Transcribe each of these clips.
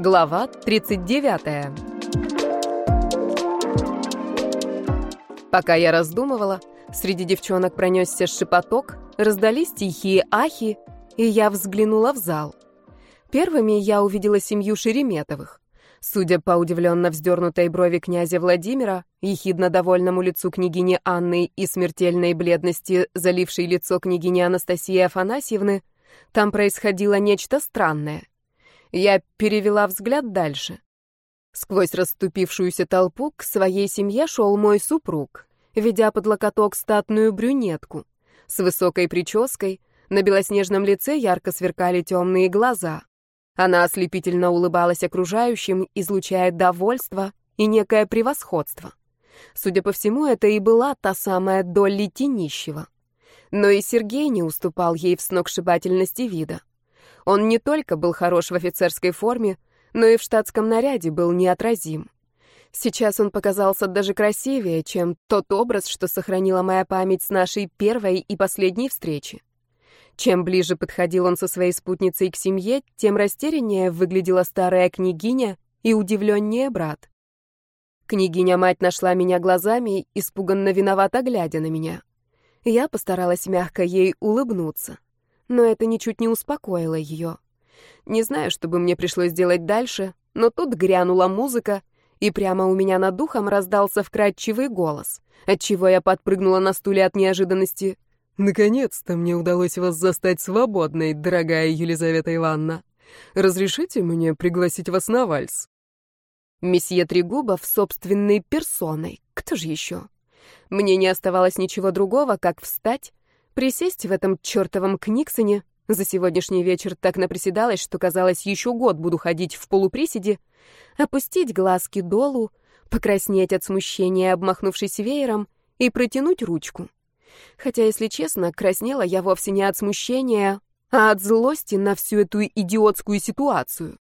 Глава 39. Пока я раздумывала, среди девчонок пронесся шепоток, раздались тихие ахи, и я взглянула в зал. Первыми я увидела семью Шереметовых. Судя по удивленно вздернутой брови князя Владимира, ехидно довольному лицу княгини Анны и смертельной бледности, залившей лицо княгини Анастасии Афанасьевны, там происходило нечто странное. Я перевела взгляд дальше. Сквозь расступившуюся толпу к своей семье шел мой супруг, ведя под локоток статную брюнетку. С высокой прической, на белоснежном лице ярко сверкали темные глаза. Она ослепительно улыбалась окружающим, излучая довольство и некое превосходство. Судя по всему, это и была та самая Долли Тенищева. Но и Сергей не уступал ей в сногсшибательности вида. Он не только был хорош в офицерской форме, но и в штатском наряде был неотразим. Сейчас он показался даже красивее, чем тот образ, что сохранила моя память с нашей первой и последней встречи. Чем ближе подходил он со своей спутницей к семье, тем растеряннее выглядела старая княгиня и удивленнее брат. Княгиня-мать нашла меня глазами, испуганно виновато глядя на меня. Я постаралась мягко ей улыбнуться, но это ничуть не успокоило ее. Не знаю, что бы мне пришлось делать дальше, но тут грянула музыка, и прямо у меня над духом раздался вкрадчивый голос, отчего я подпрыгнула на стуле от неожиданности. «Наконец-то мне удалось вас застать свободной, дорогая Елизавета Ивановна. Разрешите мне пригласить вас на вальс?» Месье Трегубов собственной персоной. Кто же еще? Мне не оставалось ничего другого, как встать, присесть в этом чертовом Книксоне. За сегодняшний вечер так наприседалась, что казалось, еще год буду ходить в полуприседе, опустить глазки долу, покраснеть от смущения, обмахнувшись веером, и протянуть ручку. Хотя, если честно, краснела я вовсе не от смущения, а от злости на всю эту идиотскую ситуацию.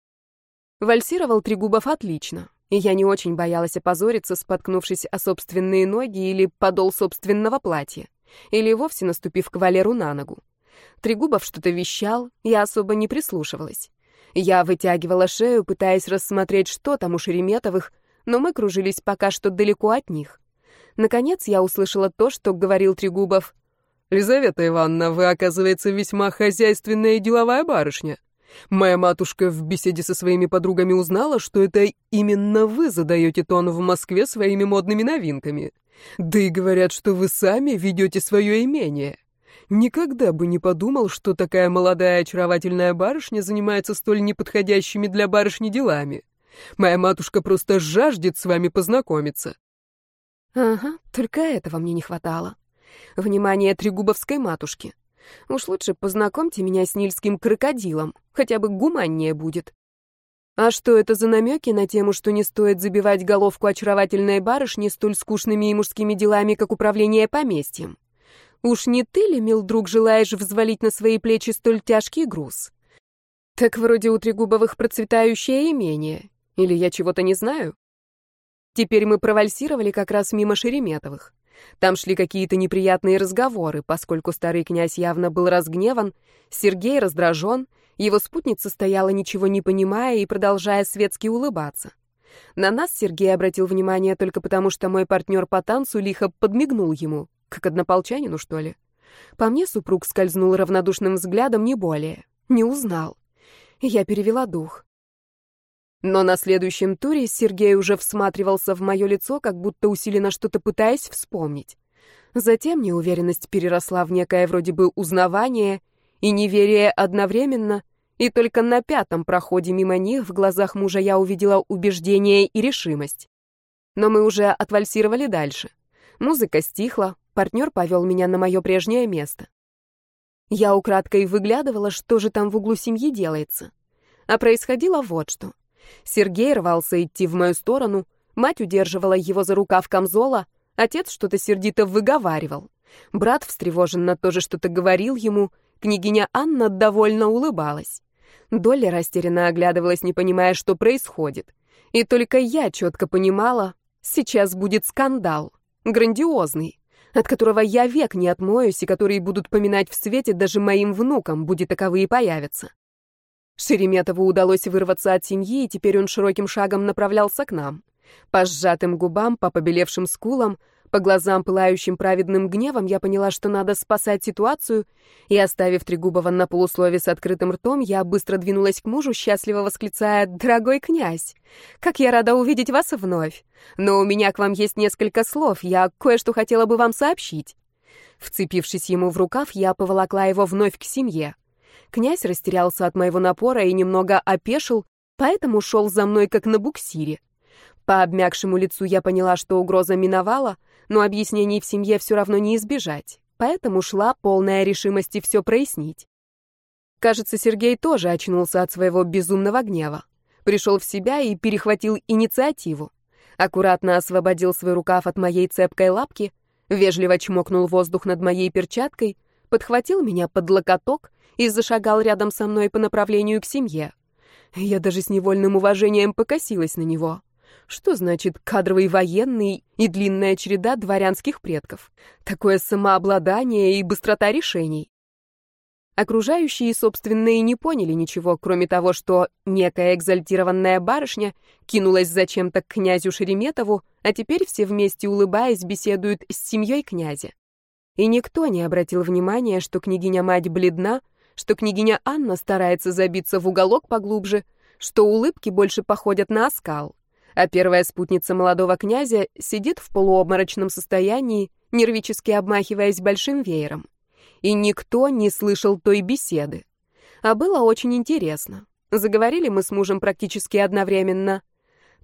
Вальсировал Трегубов отлично и я не очень боялась опозориться, споткнувшись о собственные ноги или подол собственного платья, или вовсе наступив кавалеру на ногу. Трегубов что-то вещал, я особо не прислушивалась. Я вытягивала шею, пытаясь рассмотреть, что там у Шереметовых, но мы кружились пока что далеко от них. Наконец я услышала то, что говорил Трегубов. «Лизавета Ивановна, вы, оказывается, весьма хозяйственная и деловая барышня. Моя матушка в беседе со своими подругами узнала, что это именно вы задаете тон в Москве своими модными новинками. Да и говорят, что вы сами ведете свое имение. Никогда бы не подумал, что такая молодая очаровательная барышня занимается столь неподходящими для барышни делами. Моя матушка просто жаждет с вами познакомиться. Ага, только этого мне не хватало. Внимание трегубовской матушки. Уж лучше познакомьте меня с нильским крокодилом, хотя бы гуманнее будет. А что это за намеки на тему, что не стоит забивать головку очаровательной барышни столь скучными и мужскими делами, как управление поместьем? Уж не ты ли, мил друг, желаешь взвалить на свои плечи столь тяжкий груз? Так вроде у Трегубовых процветающее имение. Или я чего-то не знаю? Теперь мы провальсировали как раз мимо Шереметовых. Там шли какие-то неприятные разговоры, поскольку старый князь явно был разгневан, Сергей раздражен, его спутница стояла, ничего не понимая и продолжая светски улыбаться. На нас Сергей обратил внимание только потому, что мой партнер по танцу лихо подмигнул ему, как однополчанину, что ли. По мне супруг скользнул равнодушным взглядом, не более. Не узнал. Я перевела дух. Но на следующем туре Сергей уже всматривался в мое лицо, как будто усиленно что-то пытаясь вспомнить. Затем неуверенность переросла в некое вроде бы узнавание и неверие одновременно, и только на пятом проходе мимо них в глазах мужа я увидела убеждение и решимость. Но мы уже отвальсировали дальше. Музыка стихла, партнер повел меня на мое прежнее место. Я украдкой выглядывала, что же там в углу семьи делается. А происходило вот что. Сергей рвался идти в мою сторону, мать удерживала его за рукав камзола, отец что-то сердито выговаривал. Брат встревоженно тоже что-то говорил ему, княгиня Анна довольно улыбалась. Долли растерянно оглядывалась, не понимая, что происходит. И только я четко понимала, сейчас будет скандал, грандиозный, от которого я век не отмоюсь и который будут поминать в свете даже моим внукам, будет таковые появятся. Шереметову удалось вырваться от семьи, и теперь он широким шагом направлялся к нам. По сжатым губам, по побелевшим скулам, по глазам, пылающим праведным гневом, я поняла, что надо спасать ситуацию, и, оставив Трегубова на полуслове с открытым ртом, я быстро двинулась к мужу, счастливо восклицая «Дорогой князь, как я рада увидеть вас вновь! Но у меня к вам есть несколько слов, я кое-что хотела бы вам сообщить». Вцепившись ему в рукав, я поволокла его вновь к семье. Князь растерялся от моего напора и немного опешил, поэтому шел за мной как на буксире. По обмякшему лицу я поняла, что угроза миновала, но объяснений в семье все равно не избежать, поэтому шла полная решимости все прояснить. Кажется, Сергей тоже очнулся от своего безумного гнева. Пришел в себя и перехватил инициативу. Аккуратно освободил свой рукав от моей цепкой лапки, вежливо чмокнул воздух над моей перчаткой, подхватил меня под локоток и зашагал рядом со мной по направлению к семье. Я даже с невольным уважением покосилась на него. Что значит кадровый военный и длинная череда дворянских предков? Такое самообладание и быстрота решений. Окружающие, собственно, и не поняли ничего, кроме того, что некая экзальтированная барышня кинулась зачем-то к князю Шереметову, а теперь все вместе, улыбаясь, беседуют с семьей князя. И никто не обратил внимания, что княгиня-мать бледна, что княгиня Анна старается забиться в уголок поглубже, что улыбки больше походят на оскал а первая спутница молодого князя сидит в полуобморочном состоянии, нервически обмахиваясь большим веером. И никто не слышал той беседы. А было очень интересно. Заговорили мы с мужем практически одновременно.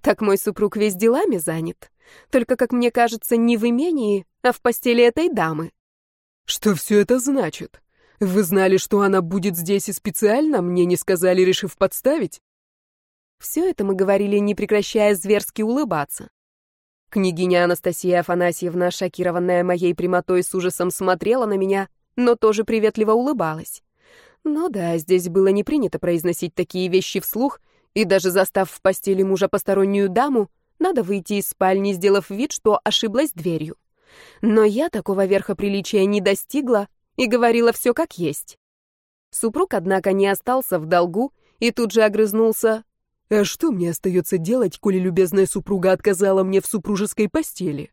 Так мой супруг весь делами занят. Только, как мне кажется, не в имении, а в постели этой дамы. Что все это значит? Вы знали, что она будет здесь и специально мне не сказали, решив подставить? Все это мы говорили, не прекращая зверски улыбаться. Княгиня Анастасия Афанасьевна, шокированная моей прямотой, с ужасом смотрела на меня, но тоже приветливо улыбалась. Ну да, здесь было не принято произносить такие вещи вслух, и даже застав в постели мужа постороннюю даму, надо выйти из спальни, сделав вид, что ошиблась дверью. Но я такого верха приличия не достигла и говорила все как есть. Супруг, однако, не остался в долгу и тут же огрызнулся а что мне остается делать, коли любезная супруга отказала мне в супружеской постели?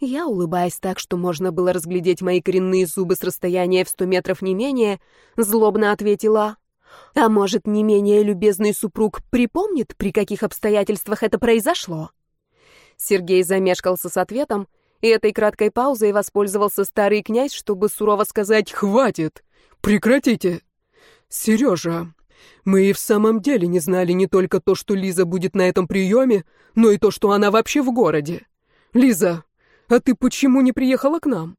Я, улыбаясь так, что можно было разглядеть мои коренные зубы с расстояния в сто метров не менее, злобно ответила, «А может, не менее любезный супруг припомнит, при каких обстоятельствах это произошло?» Сергей замешкался с ответом, и этой краткой паузой воспользовался старый князь, чтобы сурово сказать «Хватит! Прекратите! Сережа, мы и в самом деле не знали не только то, что Лиза будет на этом приеме, но и то, что она вообще в городе. Лиза, а ты почему не приехала к нам?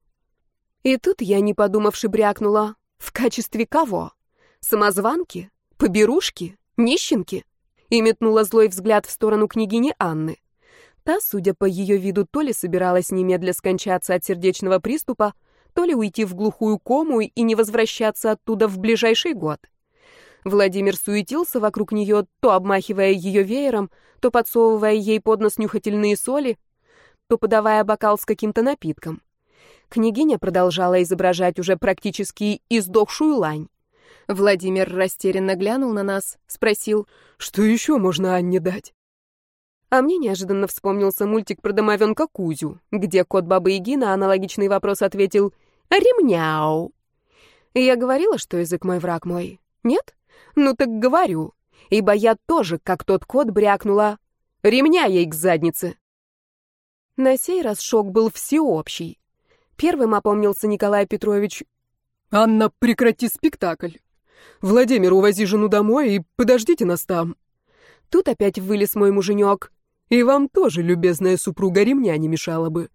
И тут я, не подумавши, брякнула. В качестве кого? Самозванки? Поберушки? Нищенки? И метнула злой взгляд в сторону княгини Анны. Та, судя по ее виду, то ли собиралась немедля скончаться от сердечного приступа, то ли уйти в глухую кому и не возвращаться оттуда в ближайший год. Владимир суетился вокруг нее, то обмахивая ее веером, то подсовывая ей под нос нюхательные соли, то подавая бокал с каким-то напитком. Княгиня продолжала изображать уже практически издохшую лань. Владимир растерянно глянул на нас, спросил, «Что еще можно Анне дать?» А мне неожиданно вспомнился мультик про домовенка Кузю, где кот Бабы Яги на аналогичный вопрос ответил «Ремняу». Я говорила, что язык мой враг мой. Нет? Ну так говорю, ибо я тоже, как тот кот, брякнула. Ремня ей к заднице. На сей раз шок был всеобщий. Первым опомнился Николай Петрович. «Анна, прекрати спектакль. Владимир, увози жену домой и подождите нас там». Тут опять вылез мой муженек. «И вам тоже, любезная супруга, ремня не мешала бы».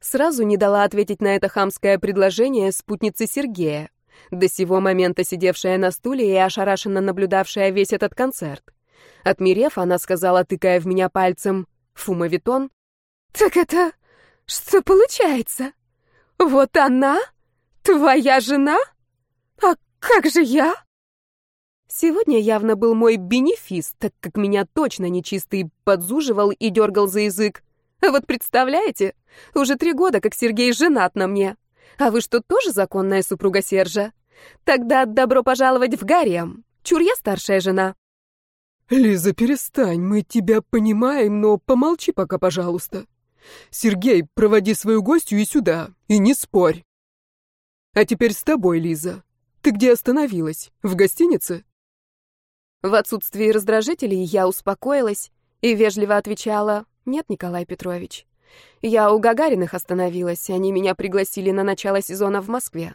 Сразу не дала ответить на это хамское предложение спутницы Сергея до сего момента сидевшая на стуле и ошарашенно наблюдавшая весь этот концерт. Отмерев, она сказала, тыкая в меня пальцем, «Фумовитон?» «Так это... что получается? Вот она? Твоя жена? А как же я?» Сегодня явно был мой бенефис, так как меня точно нечистый подзуживал и дергал за язык. Вот представляете, уже три года, как Сергей женат на мне. А вы что, тоже законная супруга Сержа? Тогда добро пожаловать в гарем. Чур я старшая жена. Лиза, перестань, мы тебя понимаем, но помолчи пока, пожалуйста. Сергей, проводи свою гостью и сюда, и не спорь. А теперь с тобой, Лиза. Ты где остановилась? В гостинице? В отсутствии раздражителей я успокоилась и вежливо отвечала «Нет, Николай Петрович». Я у Гагариных остановилась, они меня пригласили на начало сезона в Москве.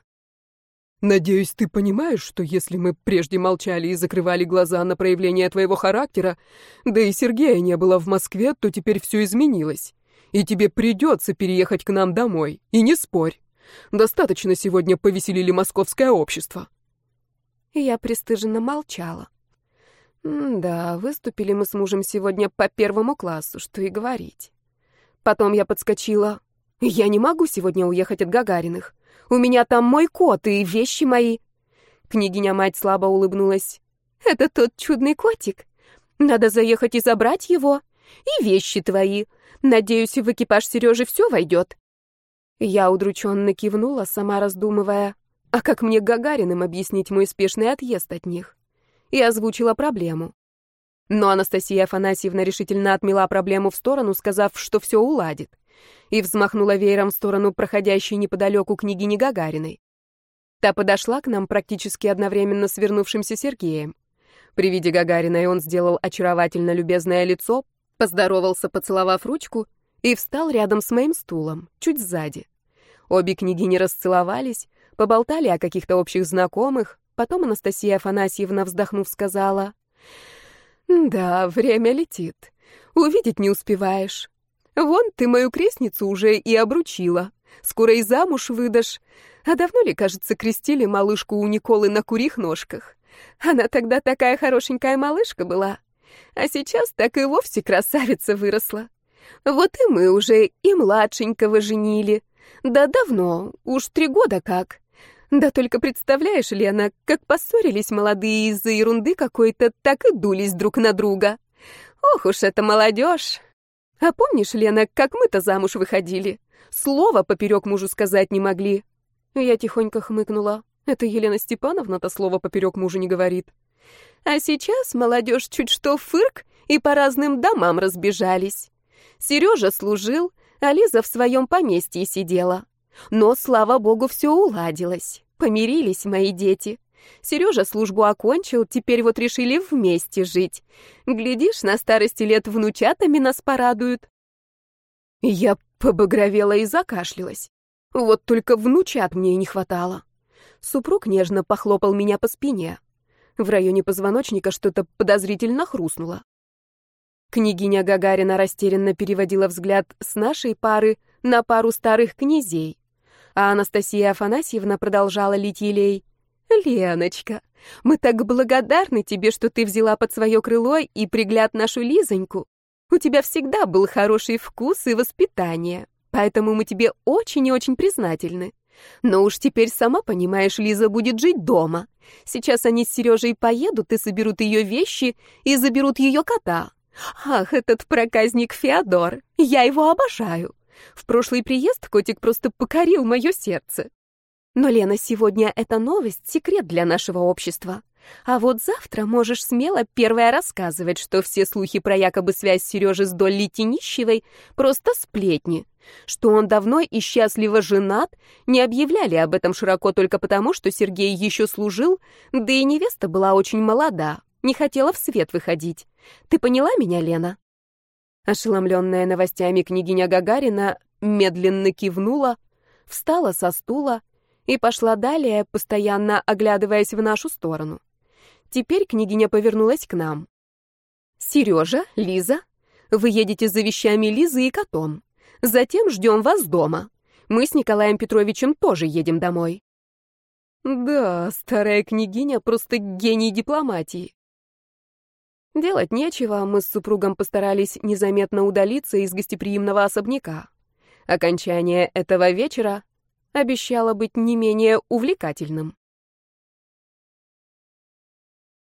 Надеюсь, ты понимаешь, что если мы прежде молчали и закрывали глаза на проявление твоего характера, да и Сергея не было в Москве, то теперь все изменилось. И тебе придется переехать к нам домой. И не спорь. Достаточно сегодня повеселили московское общество. Я пристыженно молчала. да, выступили мы с мужем сегодня по первому классу, что и говорить. Потом я подскочила. Я не могу сегодня уехать от Гагариных. У меня там мой кот и вещи мои. Княгиня-мать слабо улыбнулась. Это тот чудный котик. Надо заехать и забрать его. И вещи твои. Надеюсь, в экипаж Сережи все войдет. Я удрученно кивнула, сама раздумывая, а как мне Гагариным объяснить мой спешный отъезд от них? И озвучила проблему. Но Анастасия Афанасьевна решительно отмела проблему в сторону, сказав, что все уладит, и взмахнула веером в сторону проходящей неподалеку княгини Гагариной. Та подошла к нам практически одновременно с вернувшимся Сергеем. При виде Гагариной он сделал очаровательно любезное лицо, поздоровался, поцеловав ручку, и встал рядом с моим стулом, чуть сзади. Обе княгини расцеловались, поболтали о каких-то общих знакомых, потом Анастасия Афанасьевна, вздохнув, сказала, «Да, время летит. Увидеть не успеваешь. Вон ты мою крестницу уже и обручила. Скоро и замуж выдашь. А давно ли, кажется, крестили малышку у Николы на курих ножках? Она тогда такая хорошенькая малышка была. А сейчас так и вовсе красавица выросла. Вот и мы уже и младшенького женили. Да давно, уж три года как. Да только представляешь, Лена, как поссорились молодые из-за ерунды какой-то, так и дулись друг на друга. Ох уж это молодежь. А помнишь, Лена, как мы-то замуж выходили? Слово поперек мужу сказать не могли. Я тихонько хмыкнула. Это Елена Степановна-то слово поперек мужу не говорит. А сейчас молодежь чуть что фырк и по разным домам разбежались. Сережа служил, а Лиза в своем поместье сидела. Но, слава богу, все уладилось. Помирились мои дети. Сережа службу окончил, теперь вот решили вместе жить. Глядишь, на старости лет внучатами нас порадуют. Я побагровела и закашлялась. Вот только внучат мне и не хватало. Супруг нежно похлопал меня по спине. В районе позвоночника что-то подозрительно хрустнуло. Княгиня Гагарина растерянно переводила взгляд с нашей пары на пару старых князей, а Анастасия Афанасьевна продолжала лить елей. «Леночка, мы так благодарны тебе, что ты взяла под свое крыло и пригляд нашу Лизоньку. У тебя всегда был хороший вкус и воспитание, поэтому мы тебе очень и очень признательны. Но уж теперь сама понимаешь, Лиза будет жить дома. Сейчас они с Сережей поедут и соберут ее вещи и заберут ее кота. Ах, этот проказник Феодор, я его обожаю. В прошлый приезд котик просто покорил мое сердце. Но, Лена, сегодня эта новость — секрет для нашего общества. А вот завтра можешь смело первая рассказывать, что все слухи про якобы связь Сережи с Долли Тенищевой — просто сплетни, что он давно и счастливо женат, не объявляли об этом широко только потому, что Сергей еще служил, да и невеста была очень молода, не хотела в свет выходить. Ты поняла меня, Лена?» Ошеломленная новостями княгиня Гагарина медленно кивнула, встала со стула и пошла далее, постоянно оглядываясь в нашу сторону. Теперь княгиня повернулась к нам. «Сережа, Лиза, вы едете за вещами Лизы и котом. Затем ждем вас дома. Мы с Николаем Петровичем тоже едем домой». Да, старая княгиня просто гений дипломатии. Делать нечего, мы с супругом постарались незаметно удалиться из гостеприимного особняка. Окончание этого вечера обещало быть не менее увлекательным.